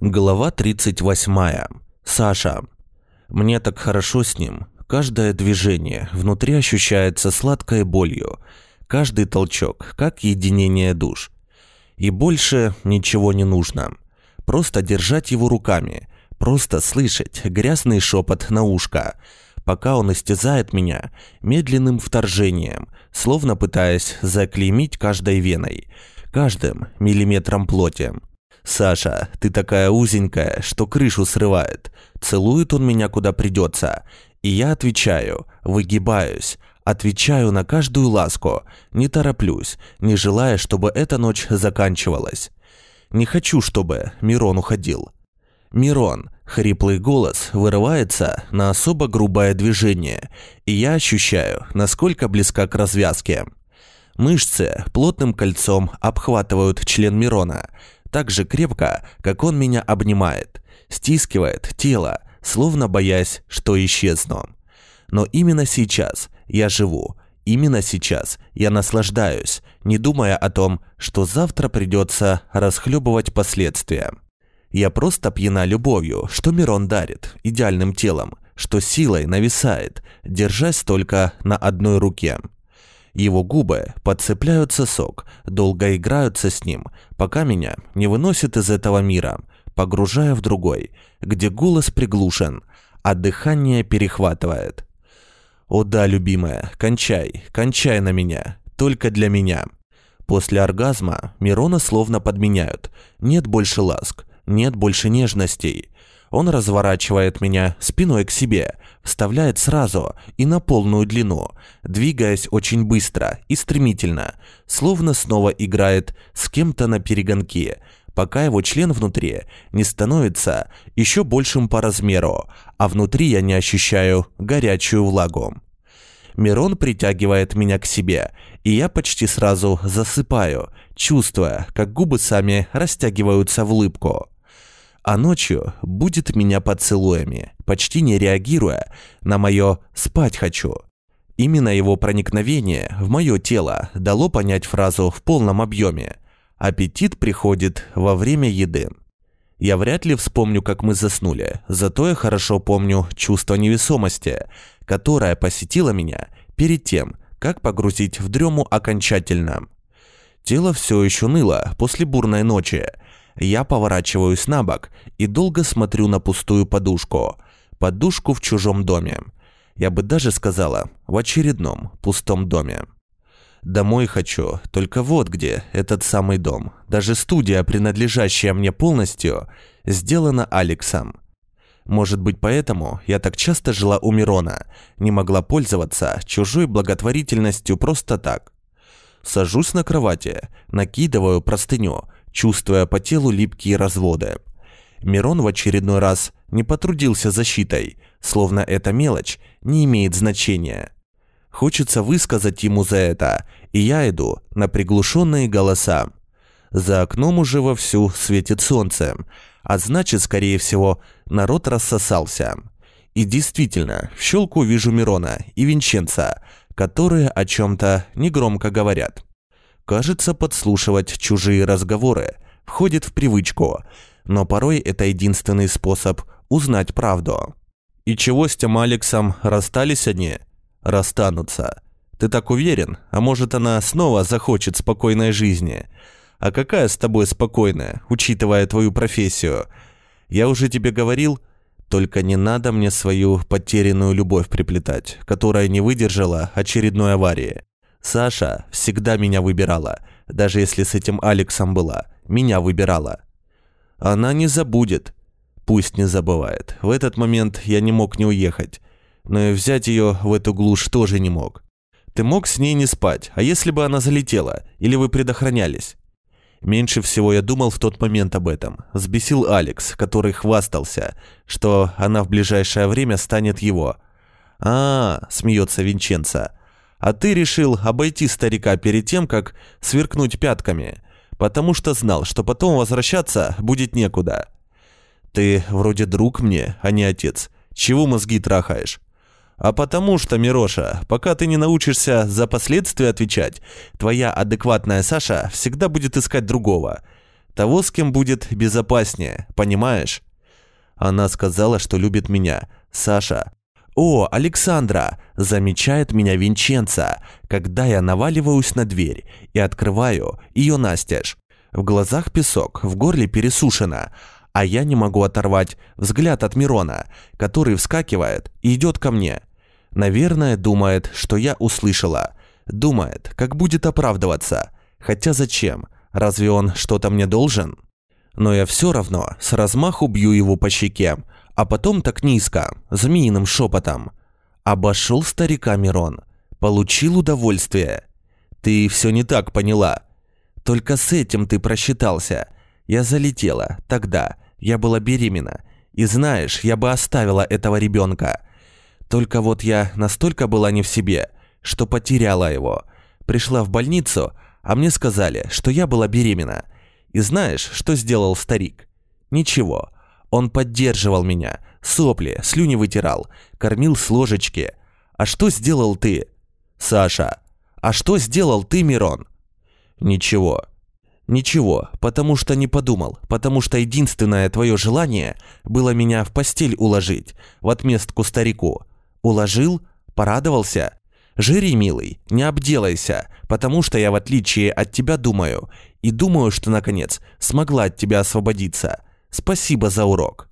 Глава 38. Саша. Мне так хорошо с ним. Каждое движение внутри ощущается сладкой болью. Каждый толчок, как единение душ. И больше ничего не нужно. Просто держать его руками. Просто слышать грязный шепот на ушко. Пока он истязает меня медленным вторжением, словно пытаясь заклеймить каждой веной, каждым миллиметром плоти. «Саша, ты такая узенькая, что крышу срывает. Целует он меня куда придется. И я отвечаю, выгибаюсь, отвечаю на каждую ласку, не тороплюсь, не желая, чтобы эта ночь заканчивалась. Не хочу, чтобы Мирон уходил. Мирон, хриплый голос вырывается на особо грубое движение, и я ощущаю, насколько близка к развязке. Мышцы плотным кольцом обхватывают член Мирона, так же крепко, как он меня обнимает, стискивает тело, словно боясь, что исчезну. Но именно сейчас я живу, именно сейчас я наслаждаюсь, не думая о том, что завтра придется расхлебывать последствия. Я просто пьяна любовью, что Мирон дарит, идеальным телом, что силой нависает, держась только на одной руке. Его губы подцепляют сосок, долго играются с ним, пока меня не выносит из этого мира, погружая в другой, где голос приглушен, а дыхание перехватывает. «О да, любимая, кончай, кончай на меня, только для меня». После оргазма Мирона словно подменяют. Нет больше ласк, нет больше нежностей. Он разворачивает меня спиной к себе, вставляет сразу и на полную длину, двигаясь очень быстро и стремительно, словно снова играет с кем-то на перегонке, пока его член внутри не становится еще большим по размеру, а внутри я не ощущаю горячую влагу. Мирон притягивает меня к себе, и я почти сразу засыпаю, чувствуя, как губы сами растягиваются в улыбку а ночью будет меня поцелуями, почти не реагируя на мое «спать хочу». Именно его проникновение в мое тело дало понять фразу в полном объеме. Аппетит приходит во время еды. Я вряд ли вспомню, как мы заснули, зато я хорошо помню чувство невесомости, которое посетило меня перед тем, как погрузить в дрему окончательно. Тело все еще ныло после бурной ночи, я поворачиваюсь на бок и долго смотрю на пустую подушку. Подушку в чужом доме. Я бы даже сказала, в очередном пустом доме. Домой хочу, только вот где этот самый дом. Даже студия, принадлежащая мне полностью, сделана Алексом. Может быть, поэтому я так часто жила у Мирона, не могла пользоваться чужой благотворительностью просто так. Сажусь на кровати, накидываю простыню, чувствуя по телу липкие разводы. Мирон в очередной раз не потрудился защитой, словно эта мелочь не имеет значения. Хочется высказать ему за это, и я иду на приглушенные голоса. За окном уже вовсю светит солнце, а значит, скорее всего, народ рассосался. И действительно, в щелку вижу Мирона и Винченца, которые о чем-то негромко говорят. Кажется, подслушивать чужие разговоры входит в привычку, но порой это единственный способ узнать правду. И чего с тем Алексом расстались они? Расстанутся. Ты так уверен? А может она снова захочет спокойной жизни? А какая с тобой спокойная, учитывая твою профессию? Я уже тебе говорил, только не надо мне свою потерянную любовь приплетать, которая не выдержала очередной аварии. Саша всегда меня выбирала, даже если с этим Алексом была, меня выбирала. Она не забудет. Пусть не забывает. В этот момент я не мог не уехать, но и взять ее в эту глушь тоже не мог. Ты мог с ней не спать, а если бы она залетела, или вы предохранялись? Меньше всего я думал в тот момент об этом. Сбесил Алекс, который хвастался, что она в ближайшее время станет его. «А, -а, -а смеется Винченцо, а ты решил обойти старика перед тем, как сверкнуть пятками, потому что знал, что потом возвращаться будет некуда. Ты вроде друг мне, а не отец. Чего мозги трахаешь? А потому что, Мироша, пока ты не научишься за последствия отвечать, твоя адекватная Саша всегда будет искать другого. того, с кем будет безопаснее, понимаешь? Она сказала, что любит меня. Саша. «О, Александра!» – замечает меня Винченца, когда я наваливаюсь на дверь и открываю ее настежь. В глазах песок, в горле пересушено, а я не могу оторвать взгляд от Мирона, который вскакивает и идет ко мне. Наверное, думает, что я услышала. Думает, как будет оправдываться. Хотя зачем? Разве он что-то мне должен? Но я все равно с размаху бью его по щеке, а потом так низко, змеиным шепотом. Обошел старика Мирон. Получил удовольствие. Ты все не так поняла. Только с этим ты просчитался. Я залетела. Тогда. Я была беременна. И знаешь, я бы оставила этого ребенка. Только вот я настолько была не в себе, что потеряла его. Пришла в больницу, а мне сказали, что я была беременна. И знаешь, что сделал старик? Ничего. Он поддерживал меня, сопли, слюни вытирал, кормил с ложечки. А что сделал ты? Саша, а что сделал ты, Мирон? Ничего. Ничего, потому что не подумал, потому что единственное твое желание было меня в постель уложить, в отместку старику. Уложил? Порадовался? Жири, милый, не обделайся, потому что я в отличие от тебя думаю, и думаю, что наконец смогла от тебя освободиться. Спасибо за урок.